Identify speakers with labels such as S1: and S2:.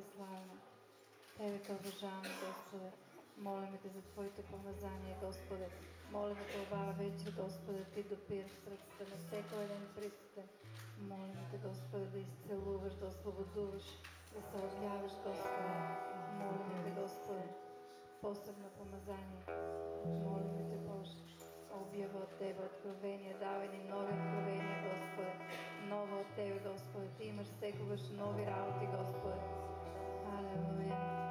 S1: Те славна. Тебе те уважаваме, Господе. Молиме те за Твоите помазания, Господе. Молиме те обава вече, Господе, Ти допираш сръцата на всеки един пристъпен. Молиме те, Господе, да изцелуваш, да освободуваш, да се обявиш, Господе. Молиме те, Господе, посъбно помазание. Молиме те, Боже, обява от Тебе откровение, давай ни нови откровения, Господе. Ново от Тебе, Господе, Ти имаш всековаш нови работи, Господе. where we.